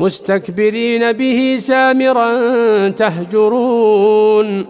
مستكبرين به سامرا تهجرون.